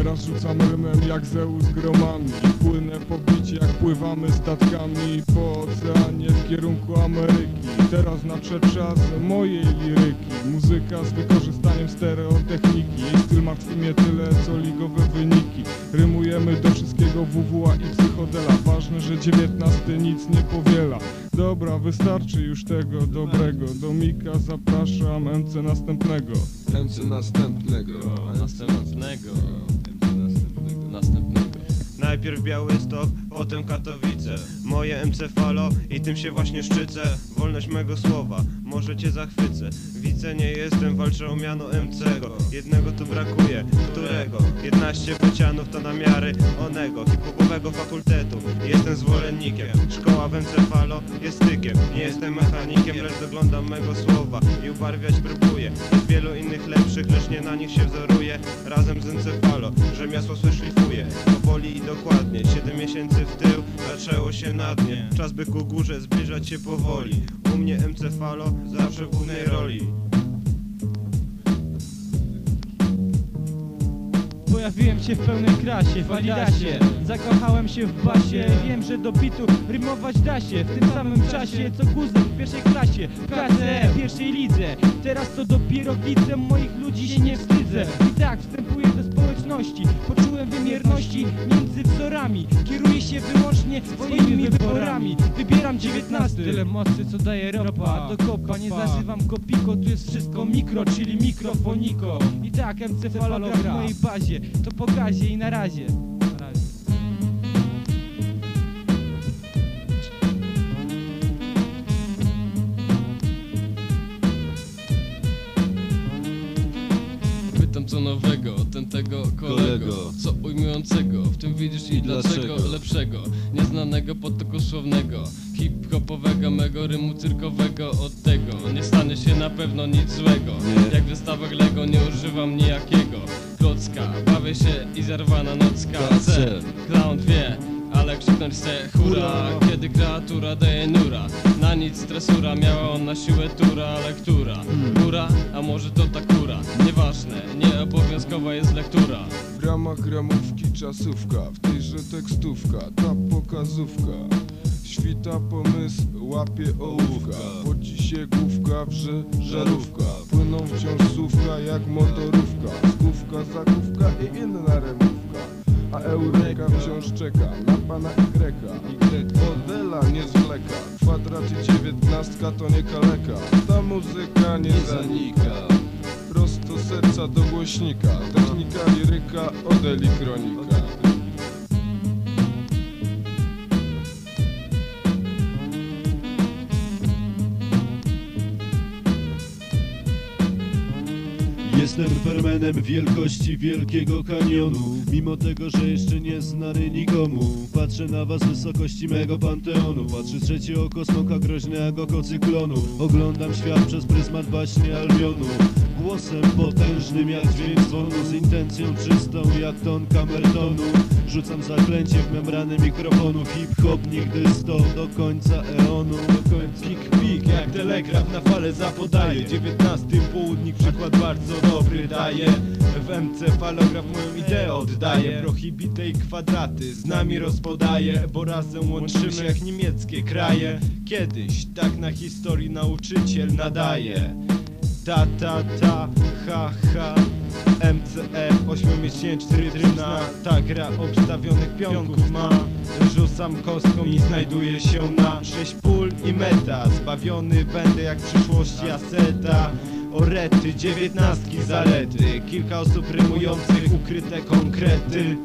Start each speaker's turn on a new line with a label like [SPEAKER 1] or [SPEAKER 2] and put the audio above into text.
[SPEAKER 1] Teraz rzucam rymem jak Zeus gromami Płynę po bicie jak pływamy statkami Po oceanie w kierunku Ameryki. Teraz nadszedł czas mojej liryki. Muzyka z wykorzystaniem stereotechniki. Jej styl martwi mnie tyle co ligowe wyniki. Rymujemy do wszystkiego WWA i psychodela. Ważne, że dziewiętnasty nic nie powiela. Dobra, wystarczy już tego dobrego. Do Mika zapraszam MC następnego.
[SPEAKER 2] MC następnego.
[SPEAKER 3] Następnego. Następnego.
[SPEAKER 4] Najpierw Białystok, potem Katowice. Moje MC Falo i tym się właśnie szczycę. Wolność mego słowa, może cię zachwycę Nie jestem, walczę o miano MC'ego. Jednego tu brakuje, którego? 15 bocianów to na miary onego. Hip-hopowego fakultetu, jestem zwolennikiem. Szkoła w MC Falo jest stykiem Nie jestem mechanikiem, lecz doglądam mego słowa I ubarwiać próbuję. Jest wielu innych lepszych, lecz nie na nich się wzoruję Razem z MC Falo, rzemiosło swe szlifuję Powoli i dokładnie, 7 miesięcy w tył Zaczęło się na dnie. Czas by ku górze zbliżać się powoli. U mnie MC Falo zawsze w głównej roli
[SPEAKER 5] Pojawiłem się w pełnej krasie, w Adidasie. Zakochałem się w basie. Wiem, że do bitu rymować da się. W tym samym czasie co Guzek w pierwszej klasie. W KCE, pierwszej lidze. Teraz to dopiero widzę. Moich ludzi się nie wstydzę. I tak wstępuję do społeczności. Poczułem wymierności między wzorami się wyłącznie swoimi wyborami. Wybieram dziewiętnasty. Tyle mocy co daje ropa. Do kopa, nie zazywam kopiko Tu jest wszystko mikro, czyli mikrofoniko. I tak MC Falograf w mojej bazie. To po gazie i Na razie
[SPEAKER 3] Co nowego, ten tego kolego. Co ujmującego, w tym widzisz i dlaczego? Lepszego, nieznanego potoku słownego Hip-hopowego, mego rymu cyrkowego. Od tego nie stanie się na pewno nic złego. Jak wystawek Lego nie używam nijakiego. Klocka, bawię się i zerwana nocka. C, clown wie ale krzyknąć se hura Kiedy kreatura daje nura Na nic stresura Miała ona siłę tura, ale która? Góra? A może to ta kura? Nieważne, nieobowiązkowa jest lektura
[SPEAKER 2] W ramach czasówka, w tejże tekstówka, ta pokazówka. Świta pomysł, łapie ołówka, poci się główka, wrze żarówka. Płyną wciąż słówka jak motorówka, skówka, zakówka i inna remówka. A Eureka wciąż czeka na pana Y. Modela nie zwleka, kwadraty dziewiętnastka to nie kaleka. Ta muzyka nie zanika. Prosto serca do głośnika Technika liryka od Kronika
[SPEAKER 6] Jestem fermenem wielkości wielkiego kanionu. Mimo tego, że jeszcze nie znany nikomu. Patrzę na was z wysokości mego panteonu. Patrzy trzecie oko smoka groźnego kocyklonu. Oglądam świat przez pryzmat baśnie Albionu Głosem potężnym jak dźwięk dzwonu. Z intencją czystą jak ton kamertonu. Rzucam zaklęcie w membrany mikrofonu. Hip-hop nigdy sto do końca eonu. Do końca
[SPEAKER 7] telegraf na fale zapodaje Dziewiętnasty południk, przykład bardzo dobry daje. W MC falograf moją ideę oddaje. Prohibite i kwadraty z nami rozpodaje Bo razem łączymy jak niemieckie kraje. Kiedyś tak na historii nauczyciel nadaje. Ta, ta, ta, ha, ha MCE, ośmiomiesięczny rytm na Ta gra obstawionych pionków ma. Rzucam kostką i znajduję się na Sześć pól i meta. Zbawiony będę jak w przyszłości aseta. Orety, dziewiętnastki zalety. Kilka osób rymujących ukryte konkrety